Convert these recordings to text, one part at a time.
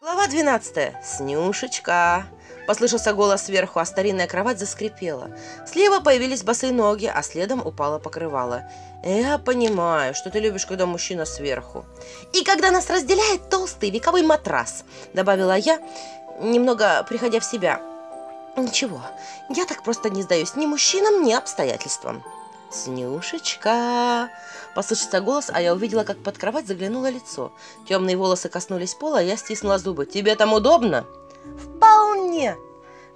Глава 12. Снюшечка. Послышался голос сверху, а старинная кровать заскрипела. Слева появились босые ноги, а следом упало покрывало. Я понимаю, что ты любишь, когда мужчина сверху. И когда нас разделяет толстый вековой матрас, добавила я, немного приходя в себя. Ничего, я так просто не сдаюсь ни мужчинам, ни обстоятельствам. «Снюшечка!» Послышался голос, а я увидела, как под кровать заглянуло лицо. Темные волосы коснулись пола, а я стиснула зубы. «Тебе там удобно?» «Вполне!»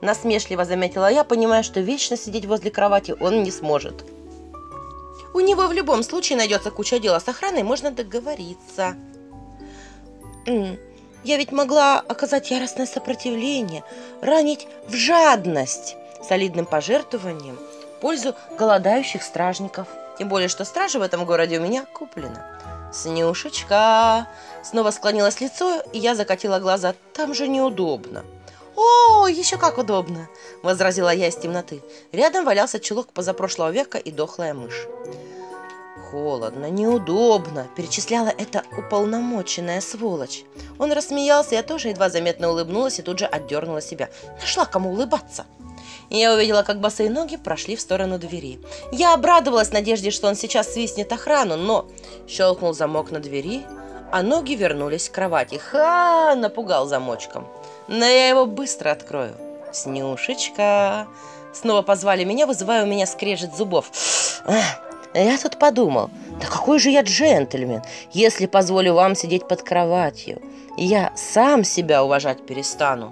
Насмешливо заметила я, понимая, что вечно сидеть возле кровати он не сможет. У него в любом случае найдется куча дела с охраной, можно договориться. Я ведь могла оказать яростное сопротивление, ранить в жадность солидным пожертвованием пользу голодающих стражников. Тем более, что стража в этом городе у меня куплена. «Снюшечка!» Снова склонилось лицо, и я закатила глаза. «Там же неудобно». «О, еще как удобно!» – возразила я из темноты. Рядом валялся чулок позапрошлого века и дохлая мышь. «Холодно, неудобно», – перечисляла эта уполномоченная сволочь. Он рассмеялся, я тоже едва заметно улыбнулась и тут же отдернула себя. Нашла кому улыбаться. И я увидела, как босые ноги прошли в сторону двери. Я обрадовалась надежде, что он сейчас свистнет охрану, но щелкнул замок на двери, а ноги вернулись к кровати. Ха! Напугал замочком. Но я его быстро открою. Снюшечка. Снова позвали меня, вызывая у меня скрежет зубов. Ах, я тут подумал, да какой же я джентльмен, если позволю вам сидеть под кроватью. Я сам себя уважать перестану.